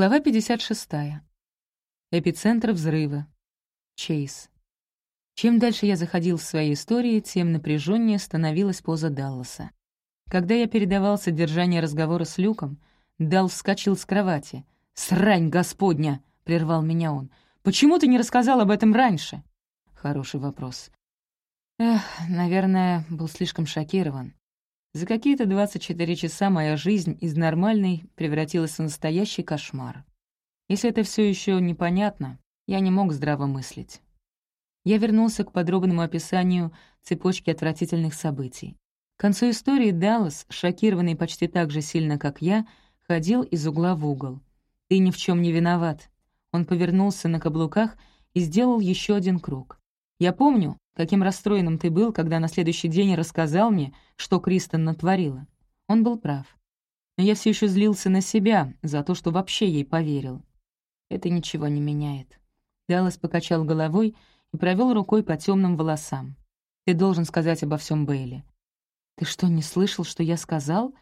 Глава 56. Эпицентр взрыва. Чейз. Чем дальше я заходил в своей истории, тем напряженнее становилась поза Далласа. Когда я передавал содержание разговора с Люком, Дал вскочил с кровати. «Срань господня!» — прервал меня он. «Почему ты не рассказал об этом раньше?» Хороший вопрос. Эх, наверное, был слишком шокирован. За какие-то 24 часа моя жизнь из нормальной превратилась в настоящий кошмар. Если это все еще непонятно, я не мог здраво мыслить. Я вернулся к подробному описанию цепочки отвратительных событий. К концу истории Даллас, шокированный почти так же сильно, как я, ходил из угла в угол. «Ты ни в чем не виноват». Он повернулся на каблуках и сделал еще один круг. «Я помню, каким расстроенным ты был, когда на следующий день рассказал мне, что Кристен натворила. Он был прав. Но я все еще злился на себя за то, что вообще ей поверил. Это ничего не меняет. Даллас покачал головой и провел рукой по темным волосам. «Ты должен сказать обо всем Бейли». «Ты что, не слышал, что я сказал?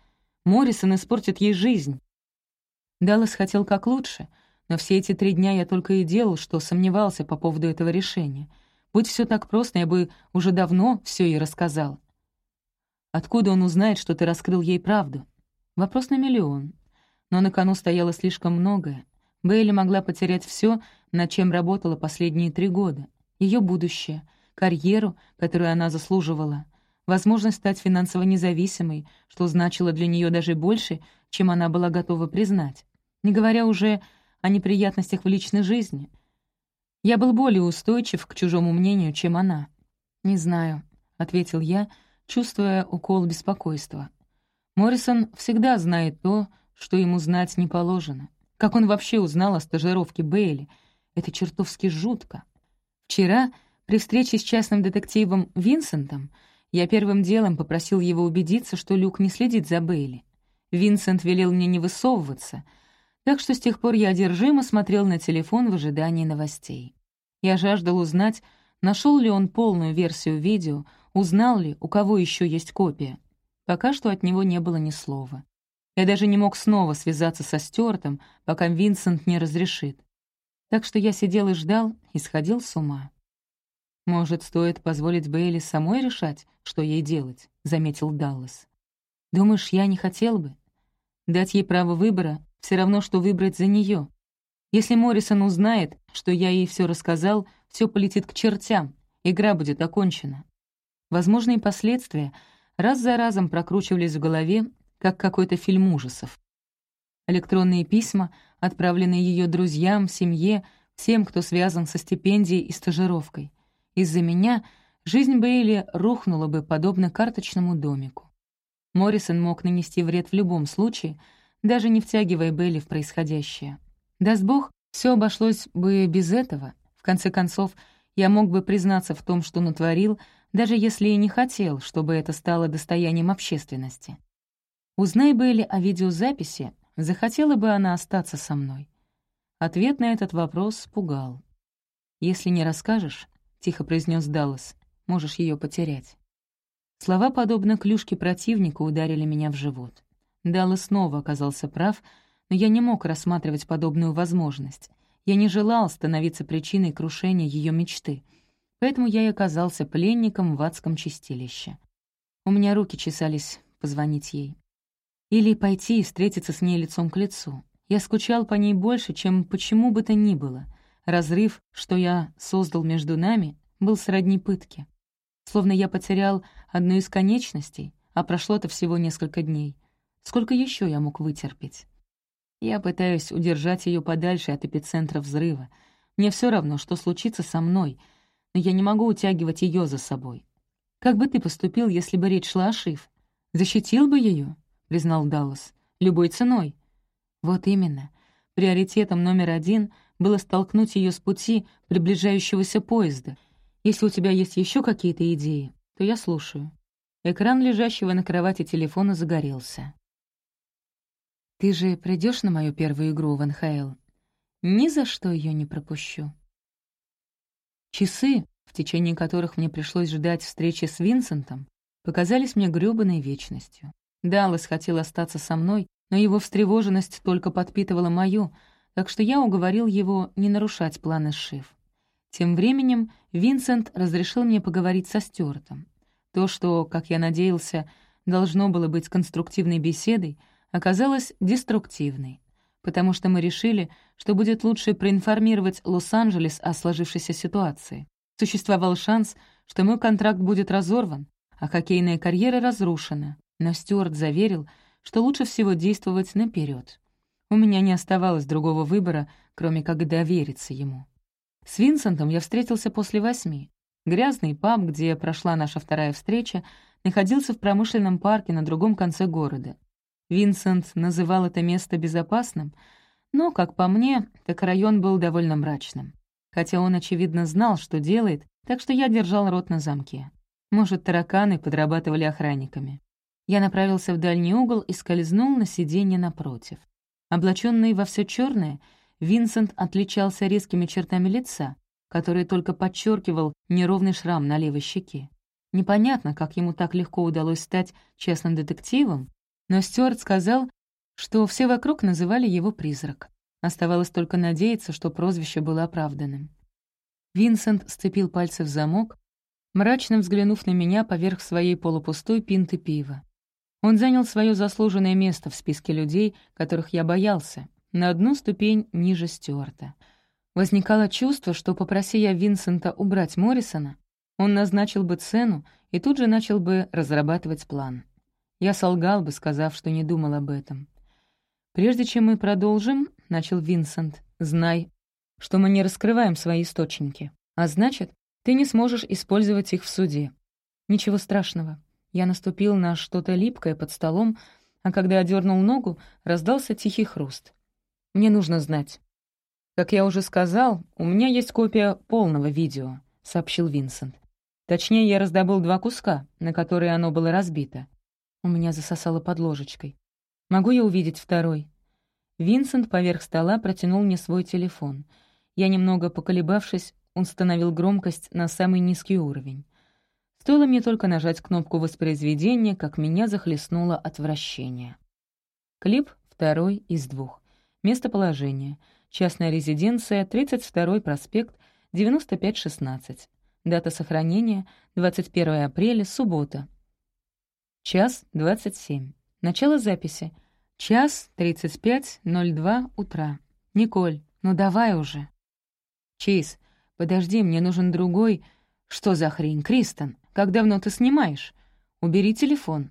Моррисон испортит ей жизнь». Даллас хотел как лучше, но все эти три дня я только и делал, что сомневался по поводу этого решения — Будь все так просто, я бы уже давно все ей рассказал. Откуда он узнает, что ты раскрыл ей правду? Вопрос на миллион. Но на кону стояло слишком многое. Бейли могла потерять все, над чем работала последние три года. Ее будущее, карьеру, которую она заслуживала, возможность стать финансово независимой, что значило для нее даже больше, чем она была готова признать. Не говоря уже о неприятностях в личной жизни, я был более устойчив к чужому мнению, чем она. «Не знаю», — ответил я, чувствуя укол беспокойства. Моррисон всегда знает то, что ему знать не положено. Как он вообще узнал о стажировке Бейли? Это чертовски жутко. Вчера, при встрече с частным детективом Винсентом, я первым делом попросил его убедиться, что Люк не следит за Бейли. Винсент велел мне не высовываться — так что с тех пор я одержимо смотрел на телефон в ожидании новостей. Я жаждал узнать, нашел ли он полную версию видео, узнал ли, у кого еще есть копия. Пока что от него не было ни слова. Я даже не мог снова связаться со Стюартом, пока Винсент не разрешит. Так что я сидел и ждал, и сходил с ума. «Может, стоит позволить Бейли самой решать, что ей делать?» — заметил Даллас. «Думаешь, я не хотел бы? Дать ей право выбора все равно, что выбрать за нее. Если Моррисон узнает, что я ей все рассказал, все полетит к чертям, игра будет окончена. Возможные последствия раз за разом прокручивались в голове, как какой-то фильм ужасов. Электронные письма, отправленные ее друзьям, семье, всем, кто связан со стипендией и стажировкой. Из-за меня жизнь Бейли рухнула бы подобно карточному домику. Моррисон мог нанести вред в любом случае — даже не втягивая Белли в происходящее. Даст Бог, все обошлось бы без этого. В конце концов, я мог бы признаться в том, что натворил, даже если и не хотел, чтобы это стало достоянием общественности. Узнай Белли о видеозаписи, захотела бы она остаться со мной. Ответ на этот вопрос пугал. «Если не расскажешь», — тихо произнес Даллас, — «можешь ее потерять». Слова, подобно клюшке противника, ударили меня в живот. Далла снова оказался прав, но я не мог рассматривать подобную возможность. Я не желал становиться причиной крушения ее мечты, поэтому я и оказался пленником в адском чистилище. У меня руки чесались позвонить ей. Или пойти и встретиться с ней лицом к лицу. Я скучал по ней больше, чем почему бы то ни было. Разрыв, что я создал между нами, был сродни пытке. Словно я потерял одну из конечностей, а прошло-то всего несколько дней — Сколько еще я мог вытерпеть? Я пытаюсь удержать ее подальше от эпицентра взрыва. Мне все равно, что случится со мной, но я не могу утягивать ее за собой. Как бы ты поступил, если бы речь шла о Шиф? Защитил бы ее, признал Даллас, любой ценой. Вот именно. Приоритетом номер один было столкнуть ее с пути приближающегося поезда. Если у тебя есть еще какие-то идеи, то я слушаю. Экран лежащего на кровати телефона загорелся. Ты же придешь на мою первую игру в НХЛ? Ни за что ее не пропущу. Часы, в течение которых мне пришлось ждать встречи с Винсентом, показались мне грёбаной вечностью. Даллас хотел остаться со мной, но его встревоженность только подпитывала мою, так что я уговорил его не нарушать планы Шиф. Тем временем Винсент разрешил мне поговорить со Стюартом. То, что, как я надеялся, должно было быть конструктивной беседой, оказалось деструктивной, потому что мы решили, что будет лучше проинформировать Лос-Анджелес о сложившейся ситуации. Существовал шанс, что мой контракт будет разорван, а хоккейная карьера разрушена, но Стюарт заверил, что лучше всего действовать наперед. У меня не оставалось другого выбора, кроме как довериться ему. С Винсентом я встретился после восьми. Грязный паб, где прошла наша вторая встреча, находился в промышленном парке на другом конце города. Винсент называл это место безопасным, но, как по мне, так район был довольно мрачным. Хотя он, очевидно, знал, что делает, так что я держал рот на замке. Может, тараканы подрабатывали охранниками. Я направился в дальний угол и скользнул на сиденье напротив. Облаченный во все черное, Винсент отличался резкими чертами лица, которые только подчеркивал неровный шрам на левой щеке. Непонятно, как ему так легко удалось стать честным детективом, но Стюарт сказал, что все вокруг называли его «призрак». Оставалось только надеяться, что прозвище было оправданным. Винсент сцепил пальцы в замок, мрачно взглянув на меня поверх своей полупустой пинты пива. Он занял свое заслуженное место в списке людей, которых я боялся, на одну ступень ниже Стюарта. Возникало чувство, что попроси я Винсента убрать Моррисона, он назначил бы цену и тут же начал бы разрабатывать план. Я солгал бы, сказав, что не думал об этом. «Прежде чем мы продолжим», — начал Винсент, — «знай, что мы не раскрываем свои источники, а значит, ты не сможешь использовать их в суде. Ничего страшного. Я наступил на что-то липкое под столом, а когда одернул ногу, раздался тихий хруст. Мне нужно знать. «Как я уже сказал, у меня есть копия полного видео», — сообщил Винсент. «Точнее, я раздобыл два куска, на которые оно было разбито. У меня засосало под ложечкой. Могу я увидеть второй?» Винсент поверх стола протянул мне свой телефон. Я, немного поколебавшись, установил громкость на самый низкий уровень. Стоило мне только нажать кнопку воспроизведения, как меня захлестнуло отвращение. Клип второй из двух. Местоположение — Частная резиденция, 32-й проспект, 9516. Дата сохранения — 21 апреля, суббота. Час 27. Начало записи. Час 35.02 утра. Николь, ну давай уже. Чейз, подожди, мне нужен другой... Что за хрень, Кристен? Как давно ты снимаешь? Убери телефон.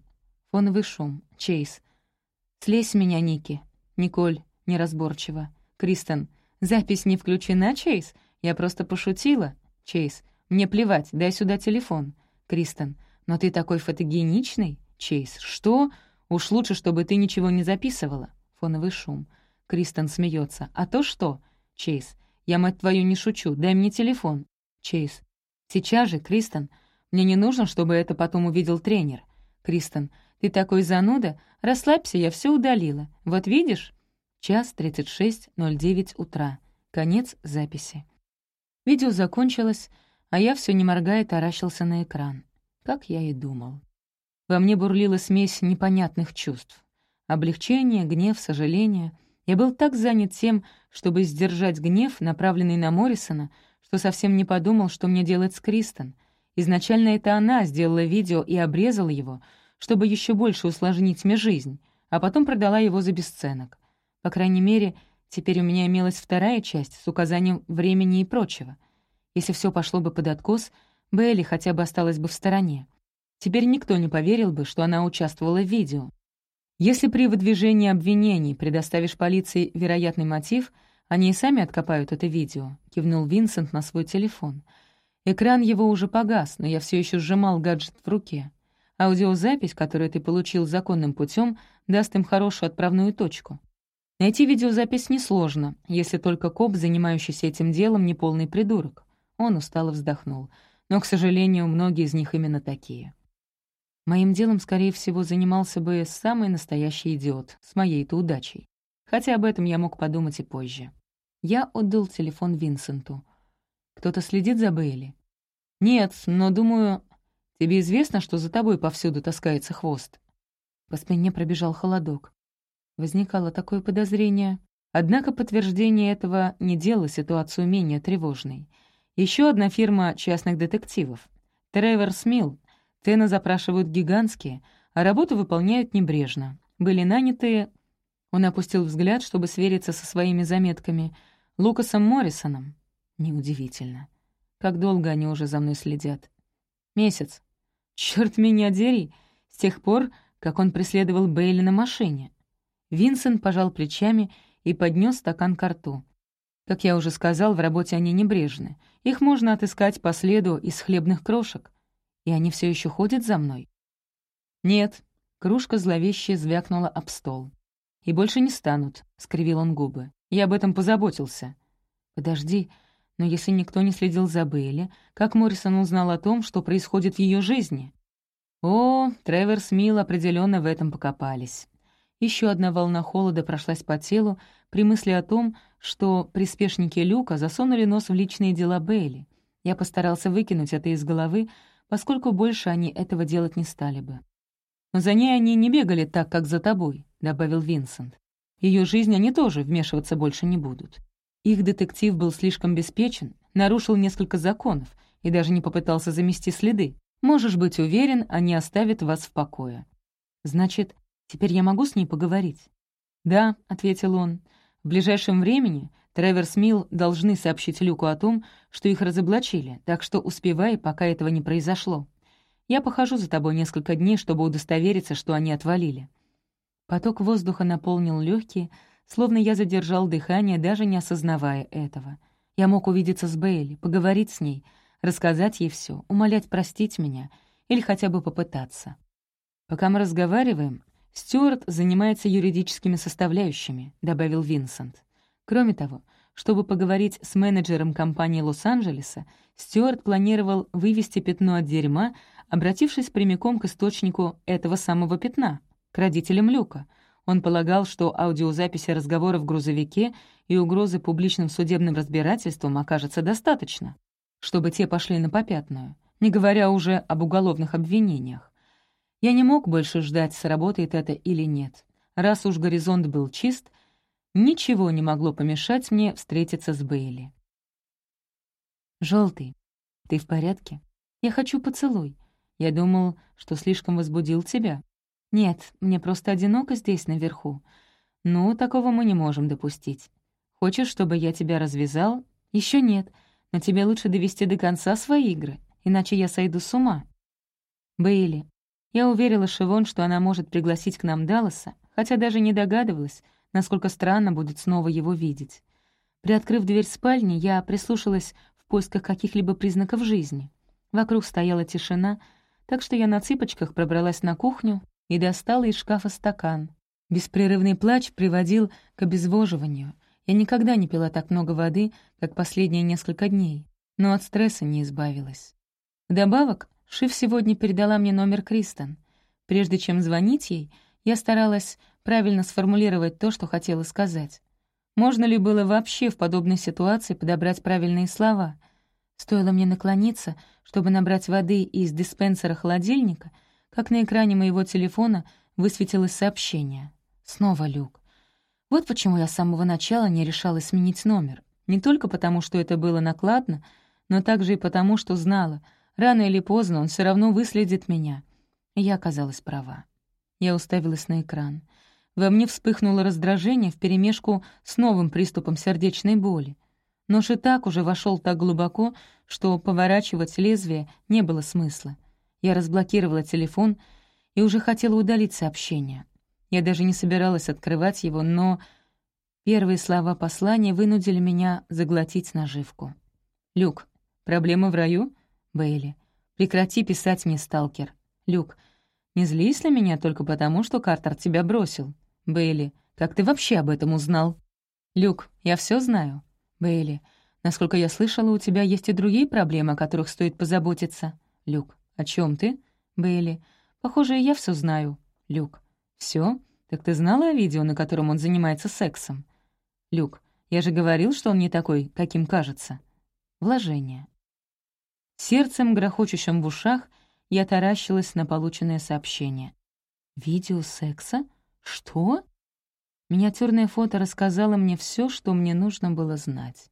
Фоновый шум. Чейз. Слезь меня, Ники. Николь, неразборчиво. Кристен, запись не включена, Чейз? Я просто пошутила. Чейз, мне плевать, дай сюда телефон. Кристен, но ты такой фотогеничный. Чейз, что? Уж лучше, чтобы ты ничего не записывала. Фоновый шум. Кристен смеется. А то что? Чейз, я, мать твою, не шучу, дай мне телефон. Чейз, сейчас же, Кристен. Мне не нужно, чтобы это потом увидел тренер. Кристен, ты такой зануда, расслабься, я все удалила. Вот видишь? Час 36.09 утра. Конец записи. Видео закончилось, а я все не моргая таращился на экран. Как я и думал. Во мне бурлила смесь непонятных чувств. Облегчение, гнев, сожаление. Я был так занят тем, чтобы сдержать гнев, направленный на Моррисона, что совсем не подумал, что мне делать с Кристен. Изначально это она сделала видео и обрезала его, чтобы еще больше усложнить мне жизнь, а потом продала его за бесценок. По крайней мере, теперь у меня имелась вторая часть с указанием времени и прочего. Если все пошло бы под откос, Белли хотя бы осталась бы в стороне. Теперь никто не поверил бы, что она участвовала в видео. Если при выдвижении обвинений предоставишь полиции вероятный мотив, они и сами откопают это видео», — кивнул Винсент на свой телефон. Экран его уже погас, но я все еще сжимал гаджет в руке. Аудиозапись, которую ты получил законным путем, даст им хорошую отправную точку. Найти видеозапись несложно, если только коп, занимающийся этим делом, не полный придурок. Он устало вздохнул. Но, к сожалению, многие из них именно такие. Моим делом, скорее всего, занимался бы самый настоящий идиот, с моей-то удачей. Хотя об этом я мог подумать и позже. Я отдал телефон Винсенту. «Кто-то следит за Бейли?» «Нет, но, думаю, тебе известно, что за тобой повсюду таскается хвост?» По спине пробежал холодок. Возникало такое подозрение. Однако подтверждение этого не делало ситуацию менее тревожной. Еще одна фирма частных детективов. Тревор Смил. Тена запрашивают гигантские, а работу выполняют небрежно. Были наняты... Он опустил взгляд, чтобы свериться со своими заметками. Лукасом Моррисоном. Неудивительно. Как долго они уже за мной следят? Месяц. Черт меня дери! С тех пор, как он преследовал Бейли на машине. Винсент пожал плечами и поднес стакан к рту. Как я уже сказал, в работе они небрежны. Их можно отыскать по следу из хлебных крошек. И они все еще ходят за мной? Нет. Кружка зловеще звякнула об стол. «И больше не станут», — скривил он губы. «Я об этом позаботился». «Подожди, но если никто не следил за Бейли, как Моррисон узнал о том, что происходит в ее жизни?» О, Треверс Милл определенно в этом покопались. Еще одна волна холода прошлась по телу при мысли о том, что приспешники Люка засунули нос в личные дела Бейли. Я постарался выкинуть это из головы, поскольку больше они этого делать не стали бы. «Но за ней они не бегали так, как за тобой», — добавил Винсент. Ее жизнь они тоже вмешиваться больше не будут. Их детектив был слишком беспечен, нарушил несколько законов и даже не попытался замести следы. Можешь быть уверен, они оставят вас в покое. Значит, теперь я могу с ней поговорить? Да, — ответил он. В ближайшем времени Треверс Милл должны сообщить Люку о том, что их разоблачили, так что успевай, пока этого не произошло. Я похожу за тобой несколько дней, чтобы удостовериться, что они отвалили». Поток воздуха наполнил легкие, словно я задержал дыхание, даже не осознавая этого. Я мог увидеться с Бейли, поговорить с ней — рассказать ей все, умолять простить меня или хотя бы попытаться. Пока мы разговариваем, Стюарт занимается юридическими составляющими», — добавил Винсент. Кроме того, чтобы поговорить с менеджером компании Лос-Анджелеса, Стюарт планировал вывести пятно от дерьма, обратившись прямиком к источнику этого самого пятна, к родителям Люка. Он полагал, что аудиозаписи разговора в грузовике и угрозы публичным судебным разбирательством окажется достаточно чтобы те пошли на попятную, не говоря уже об уголовных обвинениях. Я не мог больше ждать, сработает это или нет. Раз уж горизонт был чист, ничего не могло помешать мне встретиться с Бейли. «Желтый, ты в порядке? Я хочу поцелуй. Я думал, что слишком возбудил тебя. Нет, мне просто одиноко здесь, наверху. Ну, такого мы не можем допустить. Хочешь, чтобы я тебя развязал? Еще нет но тебе лучше довести до конца свои игры, иначе я сойду с ума». Бейли. Я уверила Шивон, что она может пригласить к нам Далласа, хотя даже не догадывалась, насколько странно будет снова его видеть. Приоткрыв дверь спальни, я прислушалась в поисках каких-либо признаков жизни. Вокруг стояла тишина, так что я на цыпочках пробралась на кухню и достала из шкафа стакан. Беспрерывный плач приводил к обезвоживанию — я никогда не пила так много воды, как последние несколько дней, но от стресса не избавилась. Вдобавок, Шиф сегодня передала мне номер Кристен. Прежде чем звонить ей, я старалась правильно сформулировать то, что хотела сказать. Можно ли было вообще в подобной ситуации подобрать правильные слова? Стоило мне наклониться, чтобы набрать воды из диспенсера холодильника, как на экране моего телефона высветилось сообщение. Снова Люк. Вот почему я с самого начала не решалась сменить номер. Не только потому, что это было накладно, но также и потому, что знала, рано или поздно он все равно выследит меня. Я оказалась права. Я уставилась на экран. Во мне вспыхнуло раздражение вперемешку с новым приступом сердечной боли. Нож и так уже вошел так глубоко, что поворачивать лезвие не было смысла. Я разблокировала телефон и уже хотела удалить сообщение. Я даже не собиралась открывать его, но первые слова послания вынудили меня заглотить наживку. «Люк, проблема в раю?» Бейли. «Прекрати писать мне, сталкер». «Люк, не злись на меня только потому, что Картер тебя бросил». Бейли. «Как ты вообще об этом узнал?» «Люк, я все знаю». Бейли. «Насколько я слышала, у тебя есть и другие проблемы, о которых стоит позаботиться». Люк. «О чем ты?» Бейли. «Похоже, я все знаю». Люк. Все? Так ты знала о видео, на котором он занимается сексом? Люк, я же говорил, что он не такой, каким кажется. Вложение. Сердцем, грохочущим в ушах, я таращилась на полученное сообщение. «Видео секса? Что?» Миниатюрное фото рассказало мне все, что мне нужно было знать.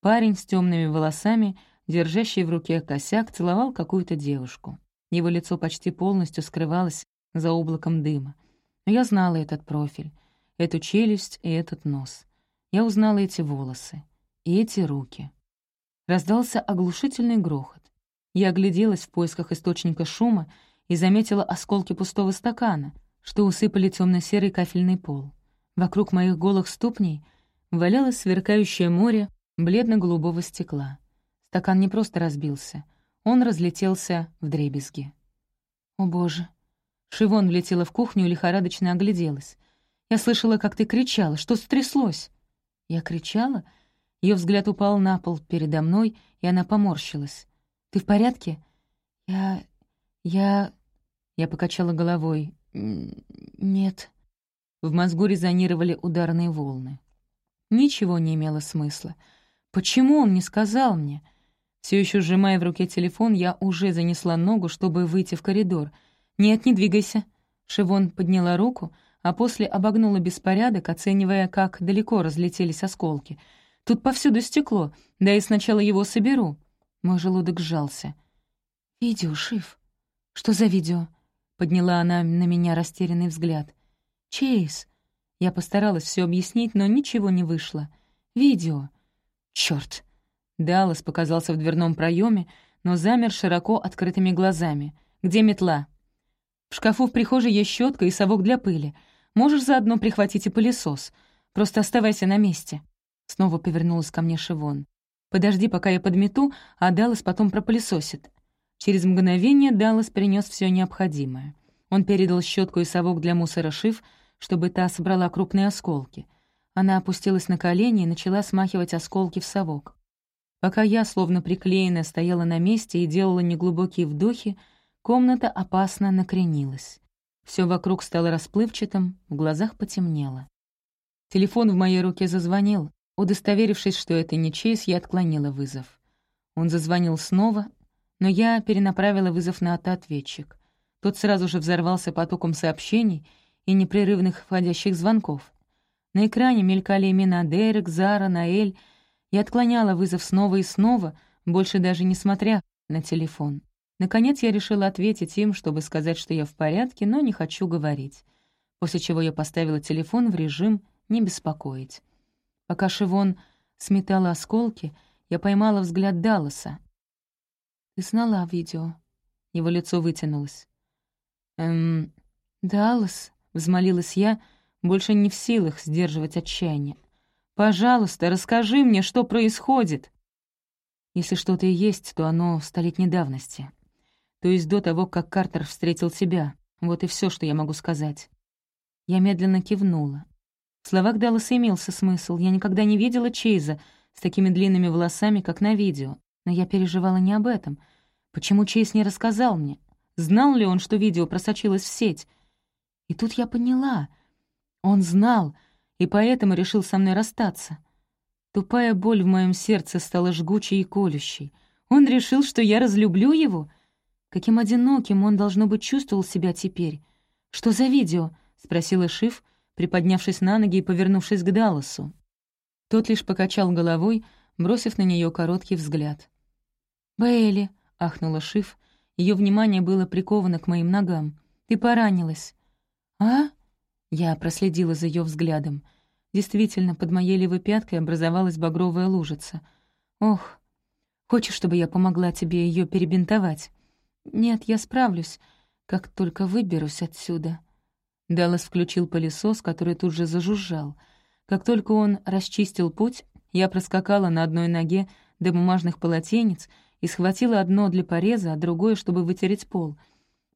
Парень с темными волосами, держащий в руке косяк, целовал какую-то девушку. Его лицо почти полностью скрывалось за облаком дыма. Но я знала этот профиль, эту челюсть и этот нос. Я узнала эти волосы и эти руки. Раздался оглушительный грохот. Я огляделась в поисках источника шума и заметила осколки пустого стакана, что усыпали темно серый кафельный пол. Вокруг моих голых ступней валялось сверкающее море бледно-голубого стекла. Стакан не просто разбился, он разлетелся в дребезги. «О, Боже!» Шивон влетела в кухню и лихорадочно огляделась. «Я слышала, как ты кричала. Что стряслось?» Я кричала? Ее взгляд упал на пол передо мной, и она поморщилась. «Ты в порядке?» «Я... я...» Я покачала головой. «Нет». В мозгу резонировали ударные волны. Ничего не имело смысла. Почему он не сказал мне? Все еще сжимая в руке телефон, я уже занесла ногу, чтобы выйти в коридор. «Нет, не двигайся». Шивон подняла руку, а после обогнула беспорядок, оценивая, как далеко разлетелись осколки. «Тут повсюду стекло, да и сначала его соберу». Мой желудок сжался. «Видео, Шив». «Что за видео?» — подняла она на меня растерянный взгляд. «Чейз». Я постаралась все объяснить, но ничего не вышло. «Видео». «Чёрт!» Даллас показался в дверном проеме, но замер широко открытыми глазами. «Где метла?» «В шкафу в прихожей есть щетка и совок для пыли. Можешь заодно прихватить и пылесос. Просто оставайся на месте». Снова повернулась ко мне Шивон. «Подожди, пока я подмету, а Даллас потом пропылесосит». Через мгновение Даллас принес все необходимое. Он передал щетку и совок для мусора Шив, чтобы та собрала крупные осколки. Она опустилась на колени и начала смахивать осколки в совок. Пока я, словно приклеенная, стояла на месте и делала неглубокие вдохи, комната опасно накренилась. Все вокруг стало расплывчатым, в глазах потемнело. Телефон в моей руке зазвонил. Удостоверившись, что это не Чейз, я отклонила вызов. Он зазвонил снова, но я перенаправила вызов на автоответчик. Тот сразу же взорвался потоком сообщений — и непрерывных входящих звонков. На экране мелькали имена Дерек, Зара, Наэль. Я отклоняла вызов снова и снова, больше даже не смотря на телефон. Наконец я решила ответить им, чтобы сказать, что я в порядке, но не хочу говорить. После чего я поставила телефон в режим «не беспокоить». Пока Шивон сметала осколки, я поймала взгляд Далласа. «Ты сняла видео?» Его лицо вытянулось. «Эм, Даллас?» — взмолилась я, больше не в силах сдерживать отчаяние. «Пожалуйста, расскажи мне, что происходит!» Если что-то и есть, то оно столетней давности. То есть до того, как Картер встретил тебя. Вот и все, что я могу сказать. Я медленно кивнула. В словах Далласа имелся смысл. Я никогда не видела Чейза с такими длинными волосами, как на видео. Но я переживала не об этом. Почему Чейз не рассказал мне? Знал ли он, что видео просочилось в сеть? И тут я поняла. Он знал, и поэтому решил со мной расстаться. Тупая боль в моем сердце стала жгучей и колющей. Он решил, что я разлюблю его? Каким одиноким он, должно быть, чувствовал себя теперь. «Что за видео?» — спросила Шиф, приподнявшись на ноги и повернувшись к Далласу. Тот лишь покачал головой, бросив на нее короткий взгляд. «Бейли», — ахнула Шиф, ее внимание было приковано к моим ногам. «Ты поранилась». «А?» Я проследила за ее взглядом. Действительно, под моей левой пяткой образовалась багровая лужица. «Ох, хочешь, чтобы я помогла тебе ее перебинтовать?» «Нет, я справлюсь, как только выберусь отсюда». Даллас включил пылесос, который тут же зажужжал. Как только он расчистил путь, я проскакала на одной ноге до бумажных полотенец и схватила одно для пореза, а другое, чтобы вытереть пол.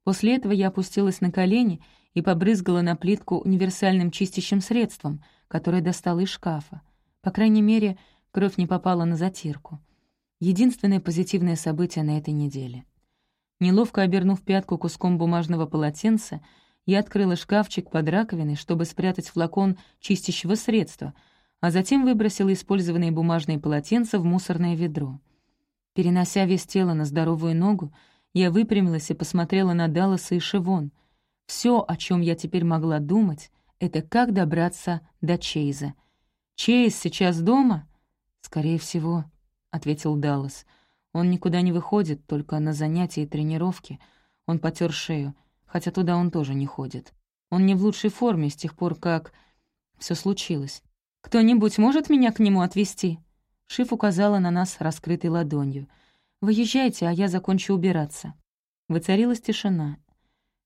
После этого я опустилась на колени и побрызгала на плитку универсальным чистящим средством, которое достала из шкафа. По крайней мере, кровь не попала на затирку. Единственное позитивное событие на этой неделе. Неловко обернув пятку куском бумажного полотенца, я открыла шкафчик под раковиной, чтобы спрятать флакон чистящего средства, а затем выбросила использованные бумажные полотенца в мусорное ведро. Перенося вес тела на здоровую ногу, я выпрямилась и посмотрела на Далласа и Шивон — все, о чем я теперь могла думать, — это как добраться до Чейза. «Чейз сейчас дома?» «Скорее всего», — ответил Даллас. «Он никуда не выходит, только на занятия и тренировки. Он потер шею, хотя туда он тоже не ходит. Он не в лучшей форме с тех пор, как все случилось. Кто-нибудь может меня к нему отвезти?» Шиф указала на нас раскрытой ладонью. «Выезжайте, а я закончу убираться». Воцарилась тишина.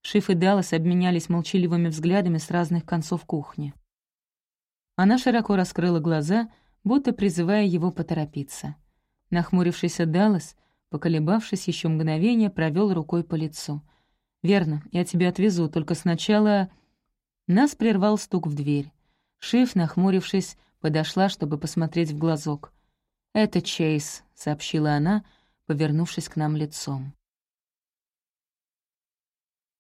Шиф и Даллас обменялись молчаливыми взглядами с разных концов кухни. Она широко раскрыла глаза, будто призывая его поторопиться. Нахмурившийся Даллас, поколебавшись еще мгновение, провел рукой по лицу. «Верно, я тебя отвезу, только сначала...» Нас прервал стук в дверь. Шиф, нахмурившись, подошла, чтобы посмотреть в глазок. «Это Чейз», — сообщила она, повернувшись к нам лицом.